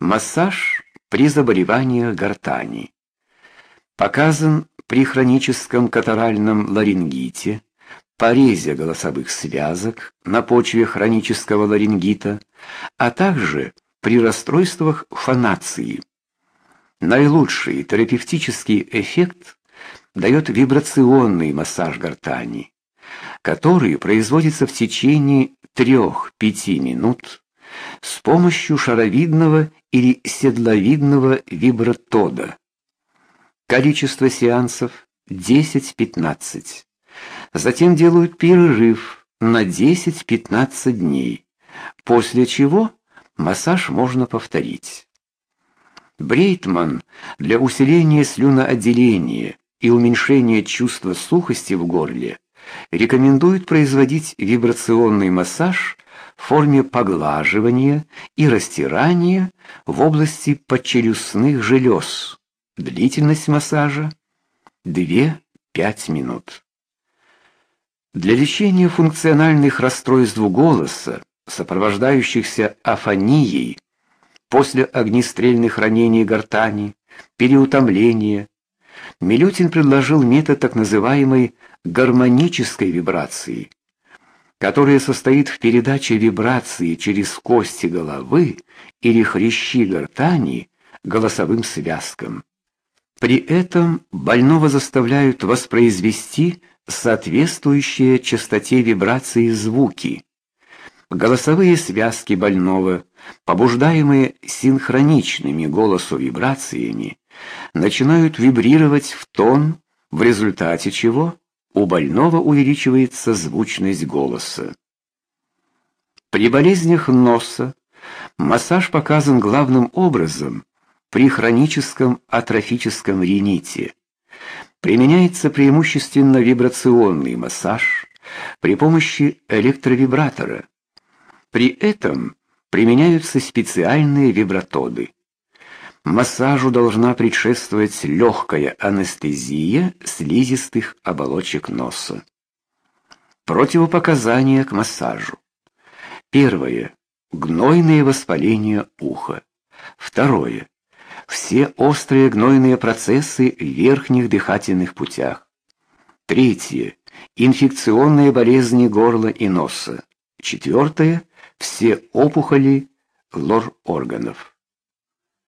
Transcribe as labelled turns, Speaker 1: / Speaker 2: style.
Speaker 1: Массаж при заболеваниях гортани. Показан при хроническом катаральном ларингите, порезе голосовых связок на почве хронического ларингита, а также при расстройствах фонации. Наилучший терапевтический эффект дает вибрационный массаж гортани, который производится в течение 3-5 минут с помощью шаровидного или седловидного вибратода. Количество сеансов 10-15. Затем делают перерыв на 10-15 дней, после чего массаж можно повторить. Брейтман для усиления слюноотделения и уменьшения чувства сухости в горле рекомендует производить вибрационный массаж в форме поглаживания и растирания в области подчелюстных желез. Длительность массажа 2-5 минут. Для лечения функциональных расстройств голоса, сопровождающихся афонией, после огнестрельных ранений гортани, переутомления, Милютин предложил метод так называемой гармонической вибрации, которая состоит в передаче вибрации через кости головы или хрящи гортани голосовым связкам. При этом больного заставляют воспроизвести соответствующие частоте вибрации звуки. Голосовые связки больного, побуждаемые синхроничными голосу вибрациями, начинают вибрировать в тон, в результате чего у больного увеличивается звучность голоса. При болезнях носа массаж показан главным образом при хроническом атрофическом рините. Применяется преимущественно вибрационный массаж при помощи электровибратора. При этом применяются специальные вибратоды. Массажу должна предшествовать легкая анестезия слизистых оболочек носа. Противопоказания к массажу. Первое гнойное воспаление уха. Второе все острые гнойные процессы в верхних дыхательных путях. Третье инфекционные болезни горла и носа. Четвертое все опухоли лор органов.